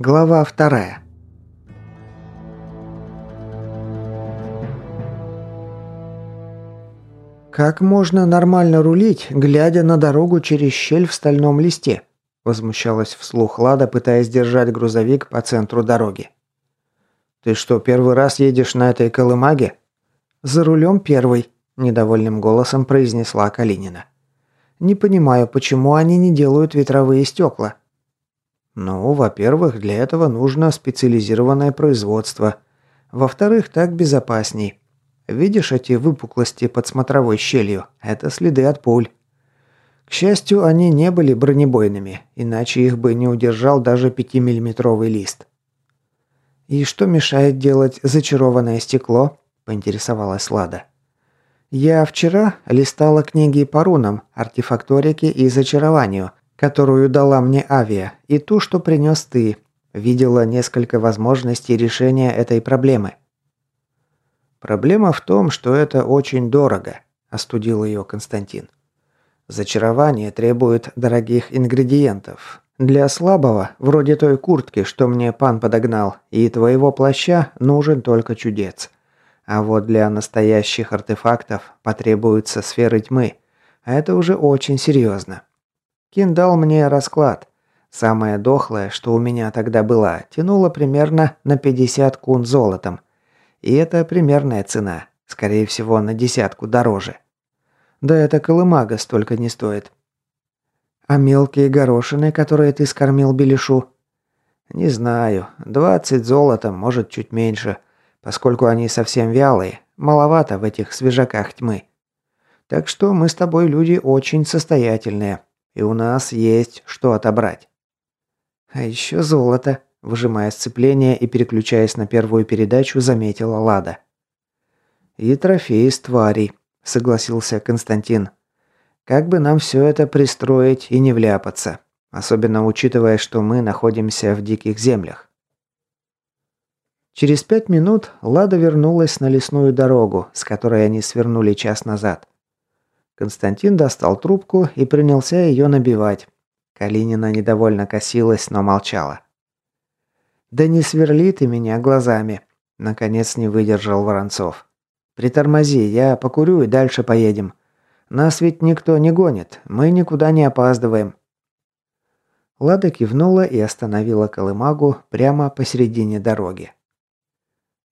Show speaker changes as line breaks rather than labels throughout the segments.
Глава вторая. Как можно нормально рулить, глядя на дорогу через щель в стальном листе? возмущалась вслух Лада, пытаясь держать грузовик по центру дороги. Ты что, первый раз едешь на этой колымаге? За рулем первый, недовольным голосом произнесла Калинина. Не понимаю, почему они не делают ветровые стекла. Ну, во-первых, для этого нужно специализированное производство. Во-вторых, так безопасней. Видишь эти выпуклости под смотровой щелью? Это следы от пуль. К счастью, они не были бронебойными, иначе их бы не удержал даже 5-миллиметровый лист. «И что мешает делать зачарованное стекло?» – поинтересовалась Лада. «Я вчера листала книги по рунам, артефакторике и зачарованию, которую дала мне Авиа, и ту, что принес ты. Видела несколько возможностей решения этой проблемы. Проблема в том, что это очень дорого, остудил ее Константин. Зачарование требует дорогих ингредиентов. Для слабого, вроде той куртки, что мне пан подогнал, и твоего плаща нужен только чудец. А вот для настоящих артефактов потребуются сферы тьмы. А это уже очень серьезно. Кин дал мне расклад. Самая дохлая, что у меня тогда была, тянула примерно на 50 кун золотом. И это примерная цена. Скорее всего, на десятку дороже. Да это колымага столько не стоит. А мелкие горошины, которые ты скормил Белишу? Не знаю. 20 золотом, может, чуть меньше. Поскольку они совсем вялые, маловато в этих свежаках тьмы. Так что мы с тобой люди очень состоятельные. И у нас есть что отобрать. А еще золото, выжимая сцепление и переключаясь на первую передачу, заметила Лада. И трофеи с тварей, согласился Константин. Как бы нам все это пристроить и не вляпаться, особенно учитывая, что мы находимся в диких землях. Через пять минут Лада вернулась на лесную дорогу, с которой они свернули час назад. Константин достал трубку и принялся ее набивать. Калинина недовольно косилась, но молчала. «Да не сверли ты меня глазами», — наконец не выдержал Воронцов. «Притормози, я покурю и дальше поедем. Нас ведь никто не гонит, мы никуда не опаздываем». Лада кивнула и остановила колымагу прямо посередине дороги.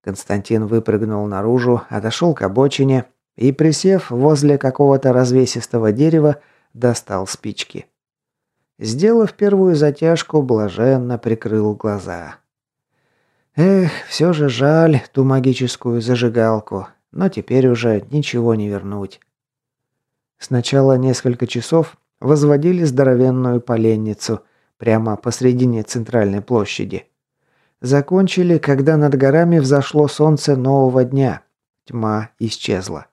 Константин выпрыгнул наружу, отошел к обочине и, присев возле какого-то развесистого дерева, достал спички. Сделав первую затяжку, блаженно прикрыл глаза. Эх, все же жаль ту магическую зажигалку, но теперь уже ничего не вернуть. Сначала несколько часов возводили здоровенную поленницу прямо посредине центральной площади. Закончили, когда над горами взошло солнце нового дня. Тьма исчезла.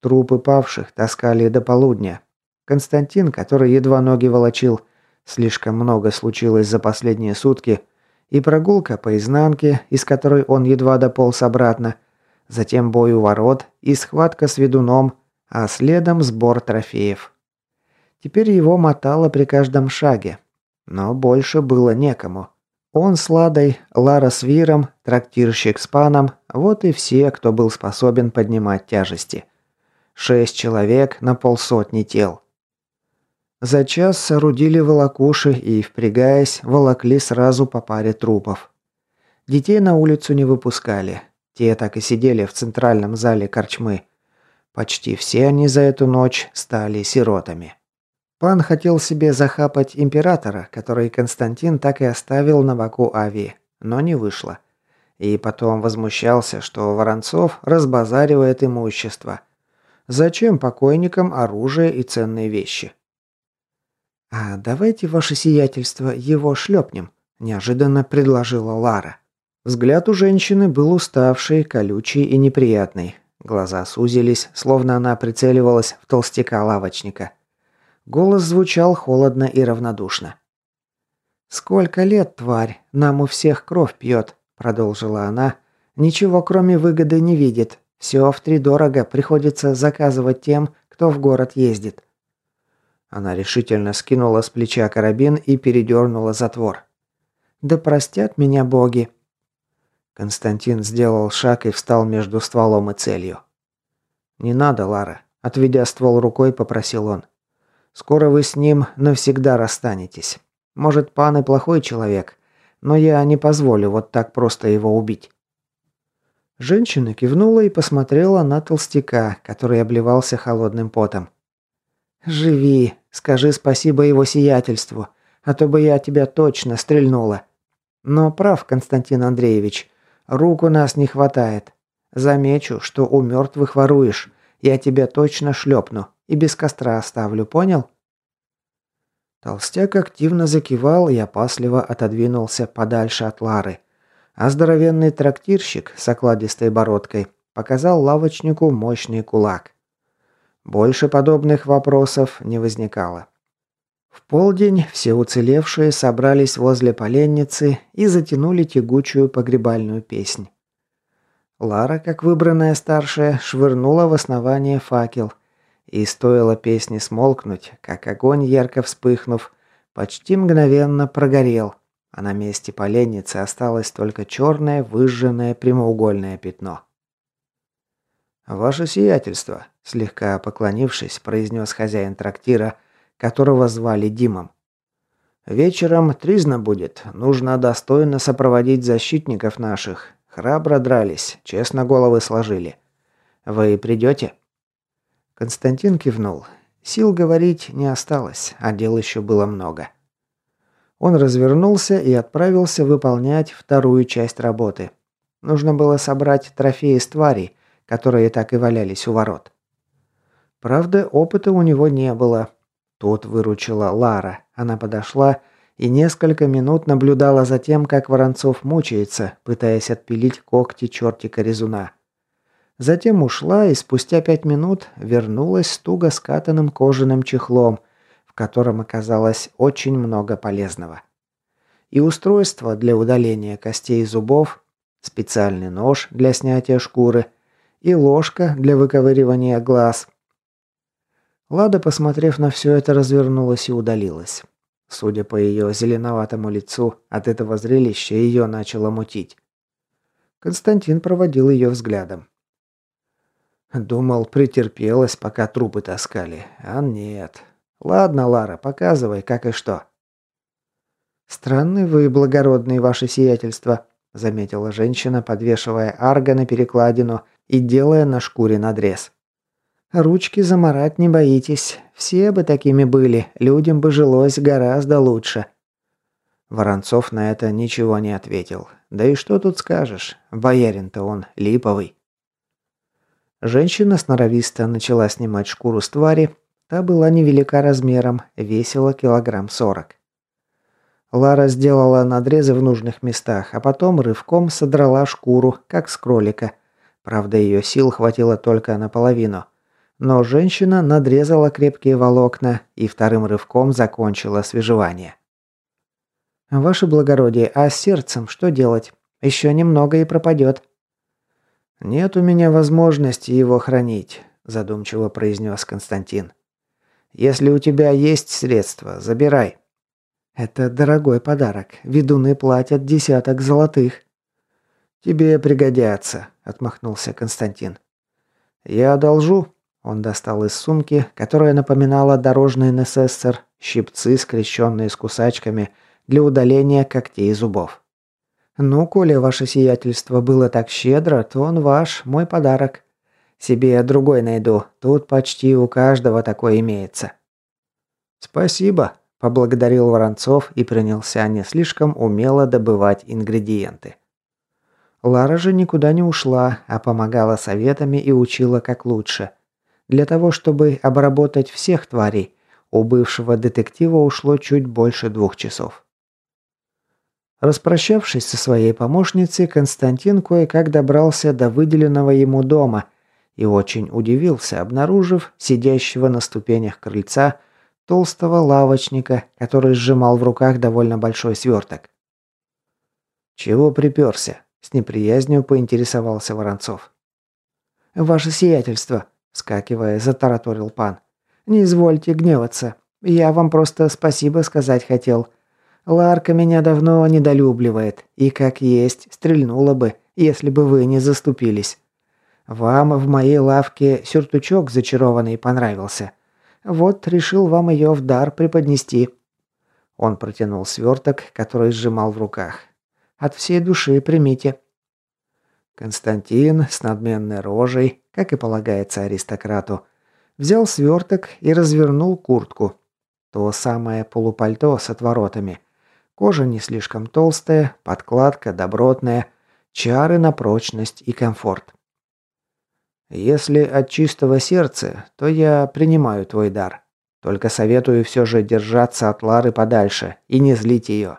Трупы павших таскали до полудня. Константин, который едва ноги волочил, слишком много случилось за последние сутки, и прогулка по изнанке, из которой он едва дополз обратно, затем бой у ворот и схватка с ведуном, а следом сбор трофеев. Теперь его мотало при каждом шаге, но больше было некому. Он с Ладой, Лара с Виром, трактирщик с Паном – вот и все, кто был способен поднимать тяжести – Шесть человек на полсотни тел. За час соорудили волокуши и, впрягаясь, волокли сразу по паре трупов. Детей на улицу не выпускали. Те так и сидели в центральном зале корчмы. Почти все они за эту ночь стали сиротами. Пан хотел себе захапать императора, который Константин так и оставил на боку Авии, но не вышло. И потом возмущался, что Воронцов разбазаривает имущество – Зачем покойникам оружие и ценные вещи? «А давайте, ваше сиятельство, его шлепнем», – неожиданно предложила Лара. Взгляд у женщины был уставший, колючий и неприятный. Глаза сузились, словно она прицеливалась в толстяка-лавочника. Голос звучал холодно и равнодушно. «Сколько лет, тварь, нам у всех кровь пьет», – продолжила она, Ничего кроме выгоды не видит. Все втридорого приходится заказывать тем, кто в город ездит. Она решительно скинула с плеча карабин и передернула затвор. «Да простят меня боги!» Константин сделал шаг и встал между стволом и целью. «Не надо, Лара», – отведя ствол рукой, попросил он. «Скоро вы с ним навсегда расстанетесь. Может, пан и плохой человек, но я не позволю вот так просто его убить». Женщина кивнула и посмотрела на толстяка, который обливался холодным потом. «Живи, скажи спасибо его сиятельству, а то бы я тебя точно стрельнула. Но прав, Константин Андреевич, рук у нас не хватает. Замечу, что у мертвых воруешь, я тебя точно шлепну и без костра оставлю, понял?» Толстяк активно закивал и опасливо отодвинулся подальше от Лары. А здоровенный трактирщик с окладистой бородкой показал лавочнику мощный кулак. Больше подобных вопросов не возникало. В полдень все уцелевшие собрались возле поленницы и затянули тягучую погребальную песнь. Лара, как выбранная старшая, швырнула в основание факел. И стоило песне смолкнуть, как огонь, ярко вспыхнув, почти мгновенно прогорел, а на месте поленницы осталось только черное выжженное прямоугольное пятно. «Ваше сиятельство», – слегка поклонившись, произнес хозяин трактира, которого звали Димом. «Вечером тризна будет. Нужно достойно сопроводить защитников наших. Храбро дрались, честно головы сложили. Вы придете?» Константин кивнул. Сил говорить не осталось, а дел еще было много. Он развернулся и отправился выполнять вторую часть работы. Нужно было собрать трофеи с тварей, которые так и валялись у ворот. Правда, опыта у него не было. Тут выручила Лара. Она подошла и несколько минут наблюдала за тем, как Воронцов мучается, пытаясь отпилить когти чертика резуна. Затем ушла и спустя пять минут вернулась с туго скатанным кожаным чехлом, в котором оказалось очень много полезного. И устройство для удаления костей и зубов, специальный нож для снятия шкуры – и ложка для выковыривания глаз. Лада, посмотрев на все это, развернулась и удалилась. Судя по ее зеленоватому лицу, от этого зрелища ее начало мутить. Константин проводил ее взглядом. Думал, претерпелась, пока трупы таскали. А нет. Ладно, Лара, показывай, как и что. Странный вы, благородный ваше сиятельство, заметила женщина, подвешивая арго на перекладину и делая на шкуре надрез. «Ручки заморать не боитесь. Все бы такими были, людям бы жилось гораздо лучше». Воронцов на это ничего не ответил. Да и что тут скажешь, боярин-то он липовый. Женщина сноровисто начала снимать шкуру с твари. Та была невелика размером, весила килограмм сорок. Лара сделала надрезы в нужных местах, а потом рывком содрала шкуру, как с кролика – Правда, ее сил хватило только наполовину. Но женщина надрезала крепкие волокна и вторым рывком закончила свежевание. «Ваше благородие, а с сердцем что делать? Еще немного и пропадет». «Нет у меня возможности его хранить», – задумчиво произнес Константин. «Если у тебя есть средства, забирай». «Это дорогой подарок. Ведуны платят десяток золотых». «Тебе пригодятся», – отмахнулся Константин. «Я одолжу». Он достал из сумки, которая напоминала дорожный НССР, щипцы, скрещенные с кусачками, для удаления когтей и зубов. «Ну, коли ваше сиятельство было так щедро, то он ваш, мой подарок. Себе другой найду, тут почти у каждого такой имеется». «Спасибо», – поблагодарил Воронцов и принялся не слишком умело добывать ингредиенты. Лара же никуда не ушла, а помогала советами и учила как лучше. Для того, чтобы обработать всех тварей, у бывшего детектива ушло чуть больше двух часов. Распрощавшись со своей помощницей, Константин кое-как добрался до выделенного ему дома и очень удивился, обнаружив сидящего на ступенях крыльца толстого лавочника, который сжимал в руках довольно большой сверток. «Чего приперся?» С неприязнью поинтересовался Воронцов. «Ваше сиятельство», – скакивая, затараторил пан. «Не извольте гневаться. Я вам просто спасибо сказать хотел. Ларка меня давно недолюбливает, и как есть, стрельнула бы, если бы вы не заступились. Вам в моей лавке сюртучок зачарованный понравился. Вот решил вам ее в дар преподнести». Он протянул сверток, который сжимал в руках. «От всей души примите». Константин с надменной рожей, как и полагается аристократу, взял сверток и развернул куртку. То самое полупальто с отворотами. Кожа не слишком толстая, подкладка добротная, чары на прочность и комфорт. Если от чистого сердца, то я принимаю твой дар. Только советую все же держаться от Лары подальше и не злить ее.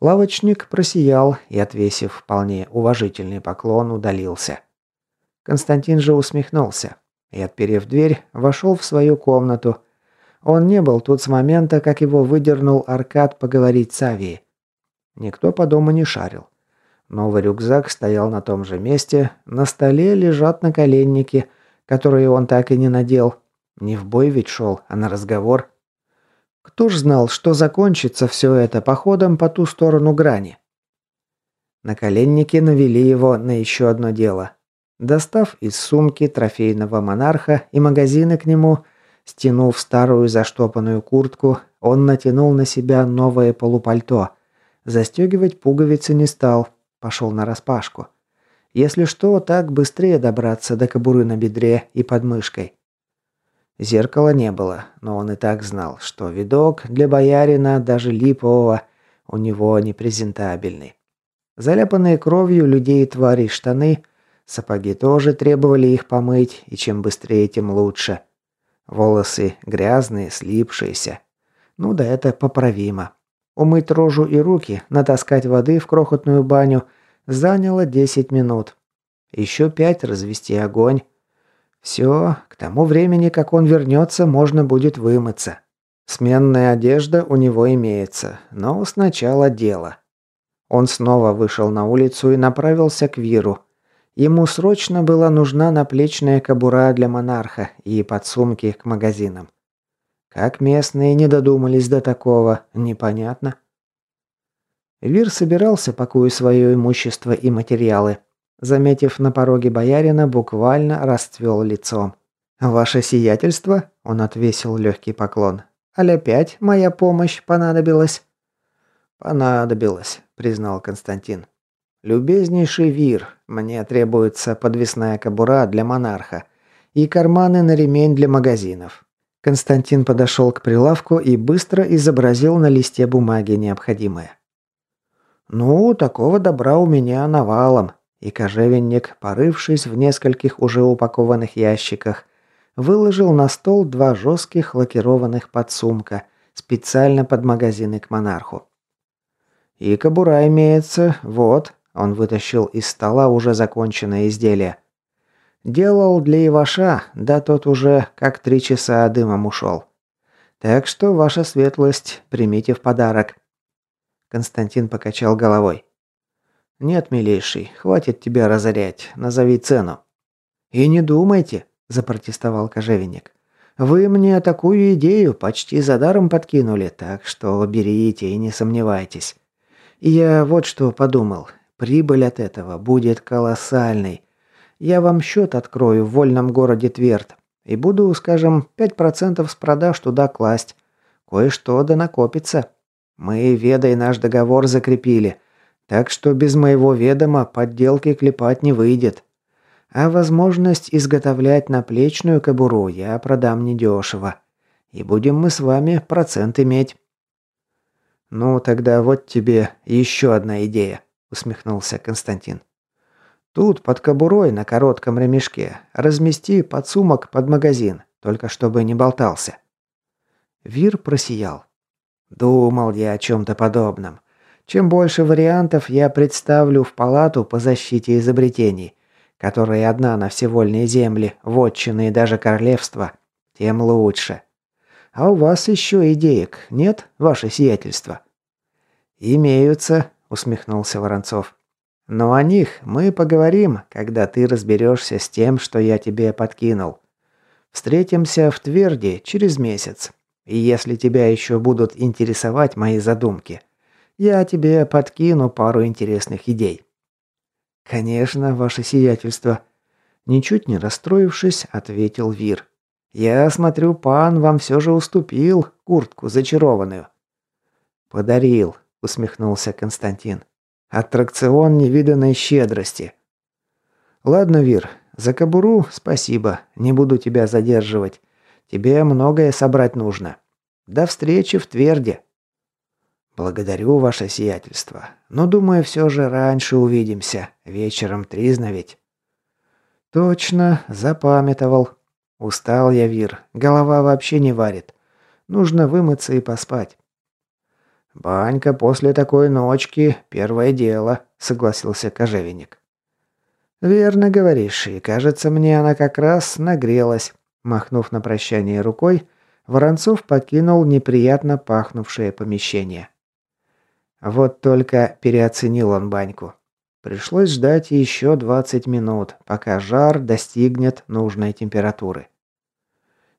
Лавочник просиял и, отвесив вполне уважительный поклон, удалился. Константин же усмехнулся и, отперев дверь, вошел в свою комнату. Он не был тут с момента, как его выдернул Аркад поговорить с Авией. Никто по дому не шарил. Новый рюкзак стоял на том же месте, на столе лежат наколенники, которые он так и не надел. Не в бой ведь шел, а на разговор. Кто ж знал, что закончится все это походом по ту сторону грани? Наколенники навели его на еще одно дело. Достав из сумки трофейного монарха и магазины к нему, стянув старую заштопанную куртку, он натянул на себя новое полупальто. Застегивать пуговицы не стал, пошел на распашку. Если что, так быстрее добраться до кобуры на бедре и под мышкой. Зеркала не было, но он и так знал, что видок для боярина, даже липового, у него непрезентабельный. Заляпанные кровью людей и тварей штаны, сапоги тоже требовали их помыть, и чем быстрее, тем лучше. Волосы грязные, слипшиеся. Ну да это поправимо. Умыть рожу и руки, натаскать воды в крохотную баню заняло 10 минут. Еще пять развести огонь. Все, к тому времени, как он вернется, можно будет вымыться. Сменная одежда у него имеется, но сначала дело. Он снова вышел на улицу и направился к Виру. Ему срочно была нужна наплечная кобура для монарха и подсумки к магазинам. Как местные не додумались до такого, непонятно. Вир собирался, пакуя свое имущество и материалы. Заметив на пороге боярина, буквально расцвел лицом. «Ваше сиятельство?» – он отвесил легкий поклон. «Аль опять моя помощь понадобилась?» «Понадобилась», – признал Константин. «Любезнейший Вир, мне требуется подвесная кобура для монарха и карманы на ремень для магазинов. Константин подошел к прилавку и быстро изобразил на листе бумаги необходимое. «Ну, такого добра у меня навалом», и кожевенник, порывшись в нескольких уже упакованных ящиках, выложил на стол два жестких лакированных подсумка, специально под магазины к монарху. «И кобура имеется, вот», – он вытащил из стола уже законченное изделие. Делал для Иваша, да тот уже как три часа дымом ушел. Так что, ваша светлость, примите в подарок». Константин покачал головой. «Нет, милейший, хватит тебя разорять. Назови цену». «И не думайте», – запротестовал кожевенник. «Вы мне такую идею почти за даром подкинули, так что берите и не сомневайтесь. Я вот что подумал. Прибыль от этого будет колоссальной. Я вам счет открою в вольном городе Тверд и буду, скажем, 5% с продаж туда класть. Кое-что да накопится. Мы, ведай, наш договор закрепили, так что без моего ведома подделки клепать не выйдет. А возможность изготовлять наплечную кобуру я продам недешево. И будем мы с вами процент иметь. «Ну, тогда вот тебе еще одна идея», — усмехнулся Константин. Тут, под кобурой, на коротком ремешке, размести подсумок под магазин, только чтобы не болтался. Вир просиял. Думал я о чем-то подобном. Чем больше вариантов я представлю в палату по защите изобретений, которые одна на все вольные земли, вотчины и даже королевства, тем лучше. А у вас еще идеек нет, ваше сиятельство? Имеются, усмехнулся Воронцов. Но о них мы поговорим, когда ты разберешься с тем, что я тебе подкинул. Встретимся в Тверди через месяц. И если тебя еще будут интересовать мои задумки, я тебе подкину пару интересных идей». «Конечно, ваше сиятельство», – ничуть не расстроившись, ответил Вир. «Я смотрю, пан вам все же уступил куртку зачарованную». «Подарил», – усмехнулся Константин. «Аттракцион невиданной щедрости». «Ладно, Вир, за кобуру спасибо, не буду тебя задерживать. Тебе многое собрать нужно. До встречи в Тверде». «Благодарю, ваше сиятельство. Но, думаю, все же раньше увидимся. Вечером тризна ведь». «Точно, запамятовал. Устал я, Вир. Голова вообще не варит. Нужно вымыться и поспать». «Банька после такой ночки – первое дело», – согласился кожевенник. «Верно говоришь, и кажется, мне она как раз нагрелась». Махнув на прощание рукой, Воронцов покинул неприятно пахнувшее помещение. Вот только переоценил он баньку. Пришлось ждать еще 20 минут, пока жар достигнет нужной температуры.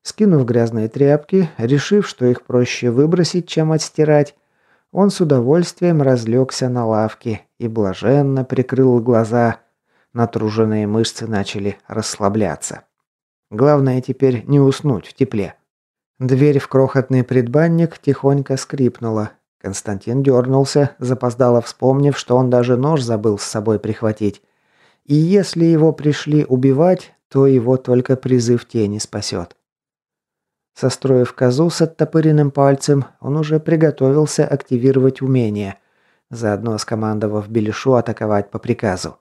Скинув грязные тряпки, решив, что их проще выбросить, чем отстирать, он с удовольствием разлегся на лавке и блаженно прикрыл глаза. Натруженные мышцы начали расслабляться. Главное теперь не уснуть в тепле. Дверь в крохотный предбанник тихонько скрипнула, Константин дернулся, запоздало вспомнив, что он даже нож забыл с собой прихватить. И если его пришли убивать, то его только призыв тени спасет. Состроив козу с оттопыренным пальцем, он уже приготовился активировать умение, заодно скомандовав Белишу атаковать по приказу.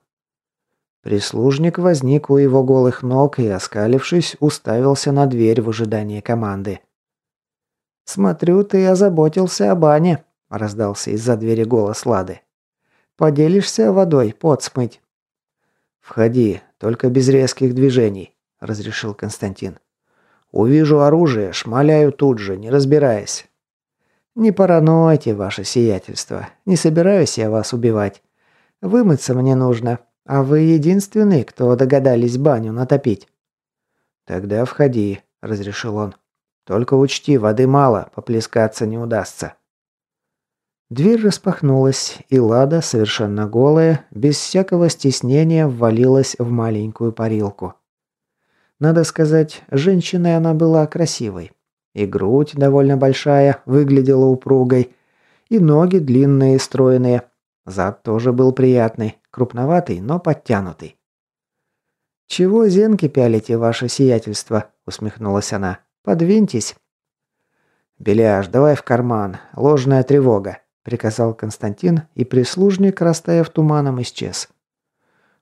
Прислужник возник у его голых ног и, оскалившись, уставился на дверь в ожидании команды. «Смотрю, ты озаботился о бане», – раздался из-за двери голос Лады. «Поделишься водой, пот смыть?» «Входи, только без резких движений», – разрешил Константин. «Увижу оружие, шмаляю тут же, не разбираясь». «Не паранойте, ваше сиятельство. Не собираюсь я вас убивать. Вымыться мне нужно, а вы единственный, кто догадались баню натопить». «Тогда входи», – разрешил он. Только учти, воды мало, поплескаться не удастся. Дверь распахнулась, и Лада, совершенно голая, без всякого стеснения ввалилась в маленькую парилку. Надо сказать, женщиной она была красивой. И грудь довольно большая, выглядела упругой, и ноги длинные и стройные. Зад тоже был приятный, крупноватый, но подтянутый. «Чего зенки пялите, ваше сиятельство?» – усмехнулась она. Подвиньтесь». «Беляш, давай в карман. Ложная тревога», – приказал Константин, и прислужник, растаяв туманом, исчез.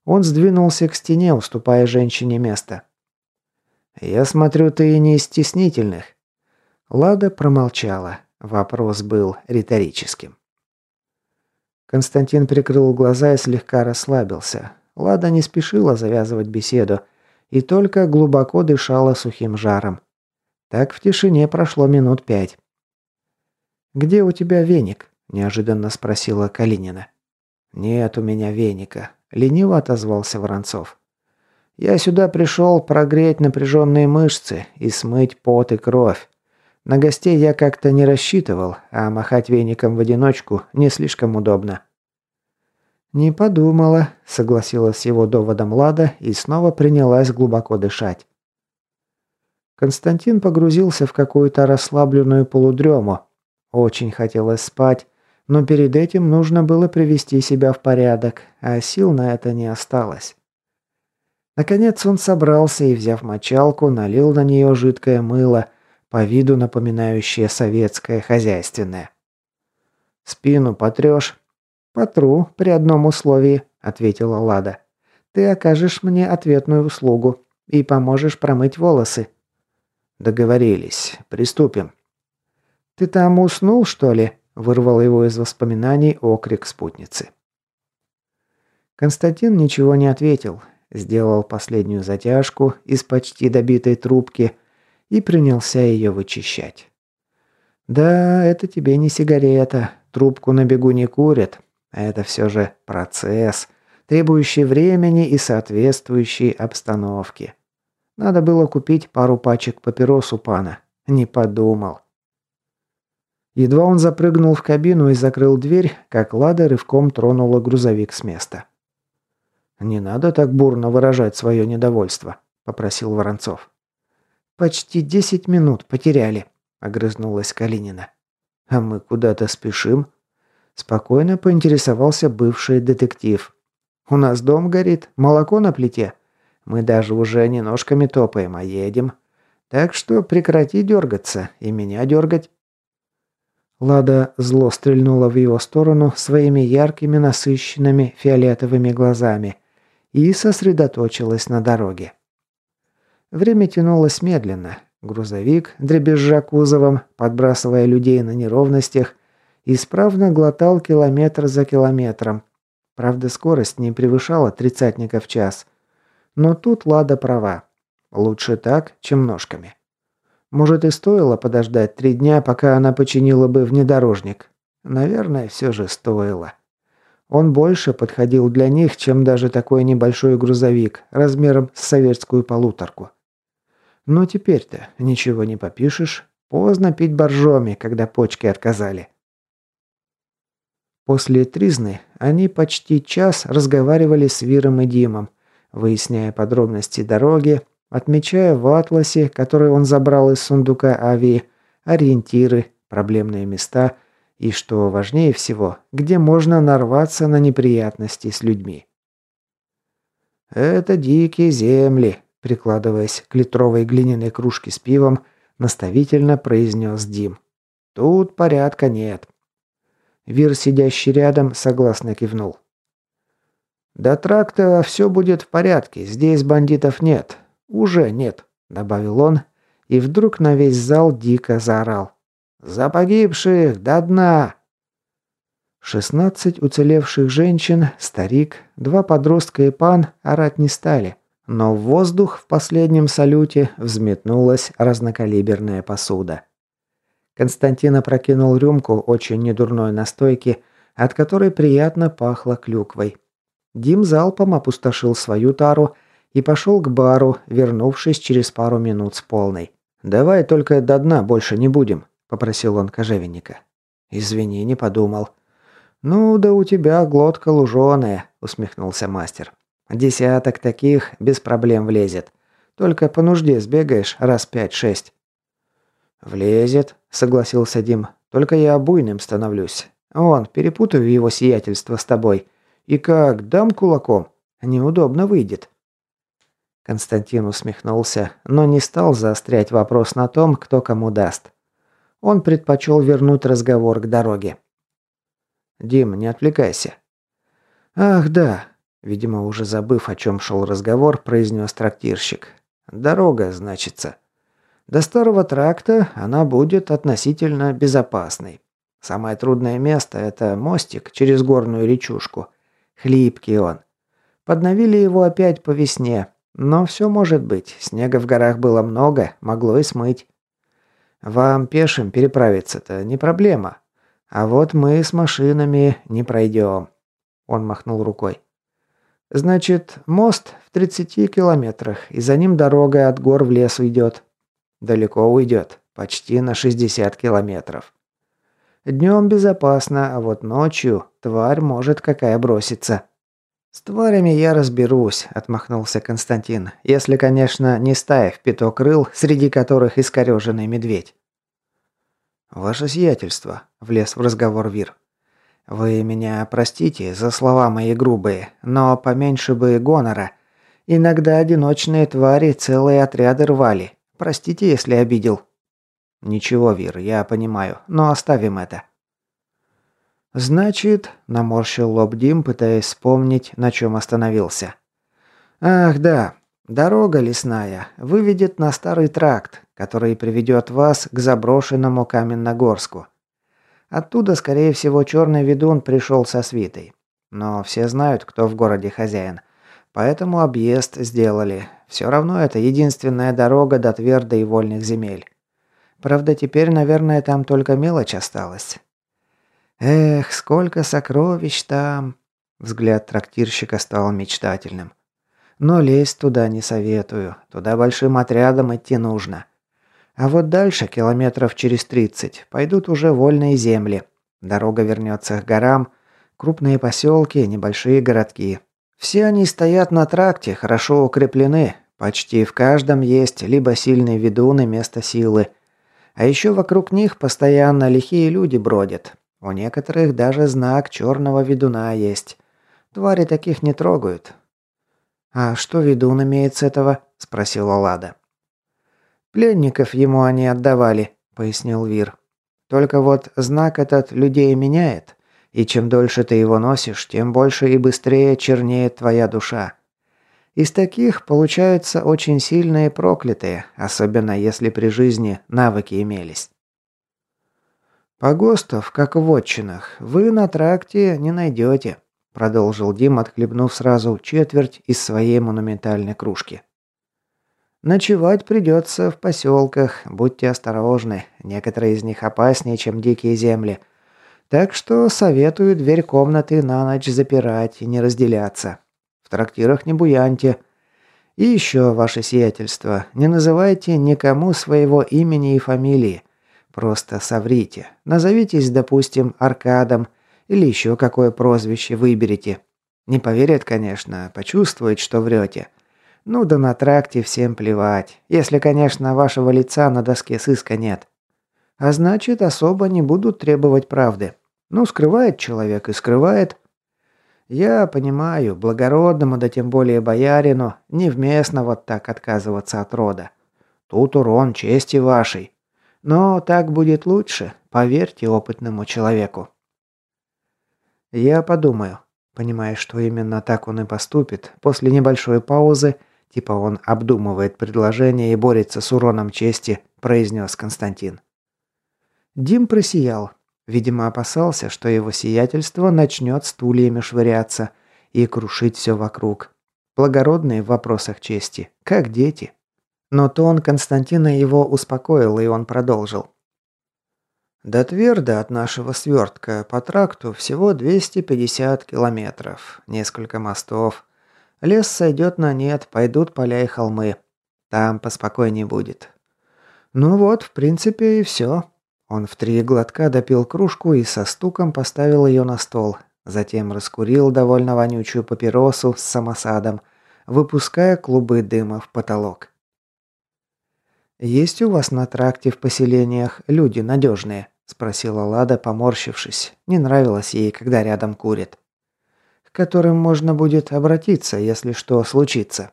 Он сдвинулся к стене, уступая женщине место. «Я смотрю, ты не из стеснительных». Лада промолчала. Вопрос был риторическим. Константин прикрыл глаза и слегка расслабился. Лада не спешила завязывать беседу и только глубоко дышала сухим жаром. Так в тишине прошло минут пять. «Где у тебя веник?» – неожиданно спросила Калинина. «Нет у меня веника», – лениво отозвался Воронцов. «Я сюда пришел прогреть напряженные мышцы и смыть пот и кровь. На гостей я как-то не рассчитывал, а махать веником в одиночку не слишком удобно». «Не подумала», – согласилась с его доводом Лада и снова принялась глубоко дышать. Константин погрузился в какую-то расслабленную полудрему. Очень хотелось спать, но перед этим нужно было привести себя в порядок, а сил на это не осталось. Наконец он собрался и, взяв мочалку, налил на нее жидкое мыло, по виду напоминающее советское хозяйственное. «Спину потрешь?» «Потру, при одном условии», — ответила Лада. «Ты окажешь мне ответную услугу и поможешь промыть волосы». «Договорились. Приступим». «Ты там уснул, что ли?» – вырвал его из воспоминаний окрик спутницы. Константин ничего не ответил, сделал последнюю затяжку из почти добитой трубки и принялся ее вычищать. «Да, это тебе не сигарета, трубку на бегу не курят, а это все же процесс, требующий времени и соответствующей обстановки. Надо было купить пару пачек папирос у пана. Не подумал. Едва он запрыгнул в кабину и закрыл дверь, как Лада рывком тронула грузовик с места. «Не надо так бурно выражать свое недовольство», – попросил Воронцов. «Почти десять минут потеряли», – огрызнулась Калинина. «А мы куда-то спешим?» Спокойно поинтересовался бывший детектив. «У нас дом горит, молоко на плите. Мы даже уже не ножками топаем, а едем. Так что прекрати дергаться и меня дергать». Лада зло стрельнула в его сторону своими яркими насыщенными фиолетовыми глазами и сосредоточилась на дороге. Время тянулось медленно. Грузовик, дребезжа кузовом, подбрасывая людей на неровностях, исправно глотал километр за километром. Правда, скорость не превышала тридцатника в час. Но тут Лада права. Лучше так, чем ножками. Может и стоило подождать три дня, пока она починила бы внедорожник. Наверное, все же стоило. Он больше подходил для них, чем даже такой небольшой грузовик, размером с советскую полуторку. Но теперь-то ничего не попишешь. Поздно пить боржоми, когда почки отказали. После тризны они почти час разговаривали с Виром и Димом, выясняя подробности дороги, отмечая в атласе, который он забрал из сундука Авии, ориентиры, проблемные места и, что важнее всего, где можно нарваться на неприятности с людьми. «Это дикие земли», прикладываясь к литровой глиняной кружке с пивом, наставительно произнес Дим. «Тут порядка нет». Вир, сидящий рядом, согласно кивнул. «До тракта все будет в порядке, здесь бандитов нет. «Уже нет», — добавил он, и вдруг на весь зал дико заорал. «За погибших! До дна!» Шестнадцать уцелевших женщин, старик, два подростка и пан орать не стали, но в воздух в последнем салюте взметнулась разнокалиберная посуда. Константин опрокинул рюмку очень недурной настойки, от которой приятно пахло клюквой. Дим залпом опустошил свою тару и пошел к бару, вернувшись через пару минут с полной. «Давай только до дна больше не будем», – попросил он кожевенника. «Извини, не подумал». «Ну, да у тебя глотка луженая», – усмехнулся мастер. «Десяток таких без проблем влезет. Только по нужде сбегаешь раз пять-шесть». «Влезет», – согласился Дим. «Только я буйным становлюсь. Вон, перепутаю его сиятельство с тобой. И как, дам кулаком? Неудобно выйдет». Константин усмехнулся, но не стал заострять вопрос на том, кто кому даст. Он предпочел вернуть разговор к дороге. «Дим, не отвлекайся». «Ах, да», – видимо, уже забыв, о чем шел разговор, произнес трактирщик. «Дорога, значится. До старого тракта она будет относительно безопасной. Самое трудное место – это мостик через горную речушку. Хлипкий он. Подновили его опять по весне, но все может быть. Снега в горах было много, могло и смыть. Вам пешим переправиться-то не проблема. А вот мы с машинами не пройдем. Он махнул рукой. Значит, мост в 30 километрах, и за ним дорога от гор в лес уйдет. Далеко уйдет, почти на 60 километров. Днем безопасно, а вот ночью тварь может какая броситься. «С тварями я разберусь», – отмахнулся Константин. «Если, конечно, не стая в пяток крыл, среди которых искореженный медведь». «Ваше сиятельство», – влез в разговор Вир. «Вы меня простите за слова мои грубые, но поменьше бы гонора. Иногда одиночные твари целые отряды рвали. Простите, если обидел». «Ничего, Вир, я понимаю, но оставим это». «Значит», – наморщил лоб Дим, пытаясь вспомнить, на чем остановился. «Ах, да, дорога лесная выведет на старый тракт, который приведет вас к заброшенному Каменногорску. Оттуда, скорее всего, черный ведун пришел со свитой. Но все знают, кто в городе хозяин. Поэтому объезд сделали. Все равно это единственная дорога до твердой и вольных земель. Правда, теперь, наверное, там только мелочь осталась. Эх, сколько сокровищ там. Взгляд трактирщика стал мечтательным. Но лезть туда не советую. Туда большим отрядом идти нужно. А вот дальше, километров через 30, пойдут уже вольные земли. Дорога вернется к горам, крупные поселки, небольшие городки. Все они стоят на тракте, хорошо укреплены. Почти в каждом есть либо сильный ведун и место силы. А еще вокруг них постоянно лихие люди бродят. У некоторых даже знак черного ведуна есть. Твари таких не трогают. «А что ведун имеет с этого?» – спросила Лада. «Пленников ему они отдавали», – пояснил Вир. «Только вот знак этот людей меняет, и чем дольше ты его носишь, тем больше и быстрее чернеет твоя душа. Из таких получаются очень сильные проклятые, особенно если при жизни навыки имелись. Погостов, как в отчинах, вы на тракте не найдете продолжил Дим, отхлебнув сразу четверть из своей монументальной кружки. Ночевать придется в поселках, будьте осторожны, некоторые из них опаснее, чем дикие земли. Так что советую дверь комнаты на ночь запирать и не разделяться. В трактирах не буяньте. И еще, ваше сиятельство, не называйте никому своего имени и фамилии. Просто соврите. Назовитесь, допустим, Аркадом – или еще какое прозвище выберете. Не поверят, конечно, почувствует, что врете. Ну да на тракте всем плевать. Если, конечно, вашего лица на доске сыска нет. А значит, особо не будут требовать правды. Ну, скрывает человек и скрывает. Я понимаю, благородному, да тем более боярину, невместно вот так отказываться от рода. Тут урон чести вашей. Но так будет лучше, поверьте опытному человеку. «Я подумаю». Понимая, что именно так он и поступит, после небольшой паузы, типа он обдумывает предложение и борется с уроном чести, произнес Константин. Дим просиял. Видимо, опасался, что его сиятельство начнет стульями швыряться и крушить все вокруг. Благородные в вопросах чести, как дети. Но тон Константина его успокоил, и он продолжил. До Тверда от нашего свертка по тракту всего 250 километров, несколько мостов. Лес сойдет на нет, пойдут поля и холмы. Там поспокойнее будет. Ну вот, в принципе, и все. Он в три глотка допил кружку и со стуком поставил ее на стол. Затем раскурил довольно вонючую папиросу с самосадом, выпуская клубы дыма в потолок. «Есть у вас на тракте в поселениях люди надежные?» – спросила Лада, поморщившись. Не нравилось ей, когда рядом курит. «К которым можно будет обратиться, если что случится».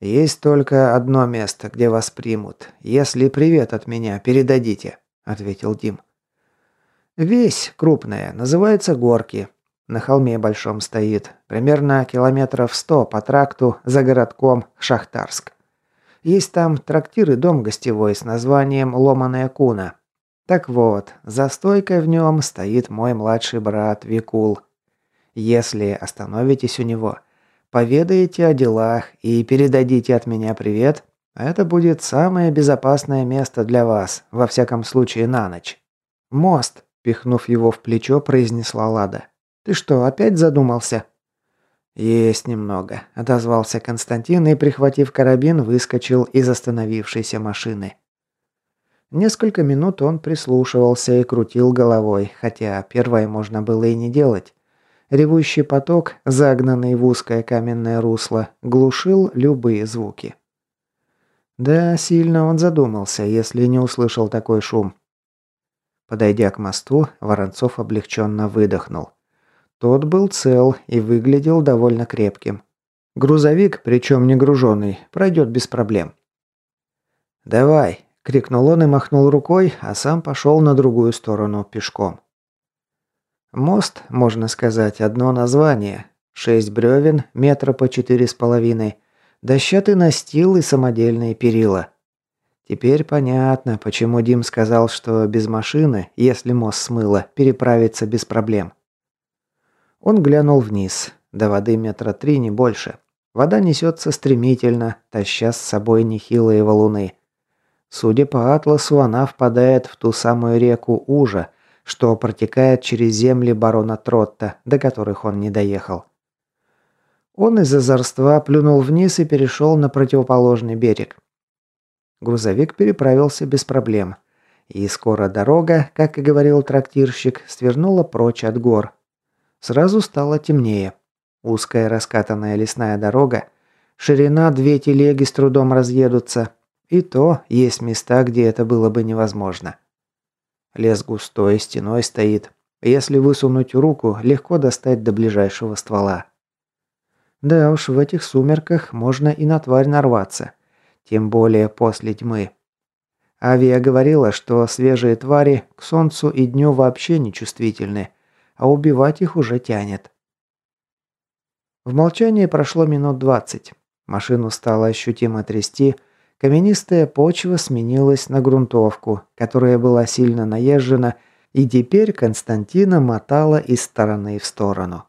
«Есть только одно место, где вас примут. Если привет от меня передадите», – ответил Дим. «Весь крупная, называется Горки. На холме большом стоит, примерно километров сто по тракту за городком Шахтарск. Есть там трактир и дом гостевой с названием «Ломаная куна». Так вот, за стойкой в нем стоит мой младший брат Викул. Если остановитесь у него, поведаете о делах и передадите от меня привет, это будет самое безопасное место для вас, во всяком случае на ночь. Мост, пихнув его в плечо, произнесла Лада. Ты что, опять задумался? Есть немного, отозвался Константин и, прихватив карабин, выскочил из остановившейся машины. Несколько минут он прислушивался и крутил головой, хотя первое можно было и не делать. Ревущий поток, загнанный в узкое каменное русло, глушил любые звуки. Да, сильно он задумался, если не услышал такой шум. Подойдя к мосту, Воронцов облегченно выдохнул. Тот был цел и выглядел довольно крепким. Грузовик, причем не груженный, пройдет без проблем. «Давай», Крикнул он и махнул рукой, а сам пошел на другую сторону пешком. Мост, можно сказать, одно название. Шесть бревен, метра по четыре с половиной, дощатый настил и самодельные перила. Теперь понятно, почему Дим сказал, что без машины, если мост смыло, переправиться без проблем. Он глянул вниз. До воды метра три, не больше. Вода несется стремительно, таща с собой нехилые валуны. Судя по атласу, она впадает в ту самую реку Ужа, что протекает через земли барона Тротта, до которых он не доехал. Он из озорства плюнул вниз и перешел на противоположный берег. Грузовик переправился без проблем. И скоро дорога, как и говорил трактирщик, свернула прочь от гор. Сразу стало темнее. Узкая раскатанная лесная дорога, ширина две телеги с трудом разъедутся, и то есть места, где это было бы невозможно. Лес густой, стеной стоит. Если высунуть руку, легко достать до ближайшего ствола. Да уж, в этих сумерках можно и на тварь нарваться. Тем более после тьмы. Авиа говорила, что свежие твари к солнцу и дню вообще не чувствительны, а убивать их уже тянет. В молчании прошло минут двадцать. Машину стало ощутимо трясти, Каменистая почва сменилась на грунтовку, которая была сильно наезжена, и теперь Константина мотала из стороны в сторону.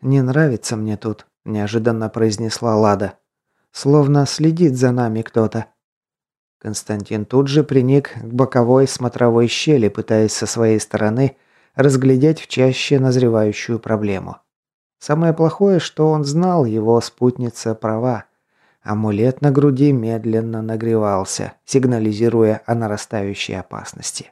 «Не нравится мне тут», – неожиданно произнесла Лада. «Словно следит за нами кто-то». Константин тут же приник к боковой смотровой щели, пытаясь со своей стороны разглядеть в чаще назревающую проблему. Самое плохое, что он знал, его спутница права. Амулет на груди медленно нагревался, сигнализируя о нарастающей опасности.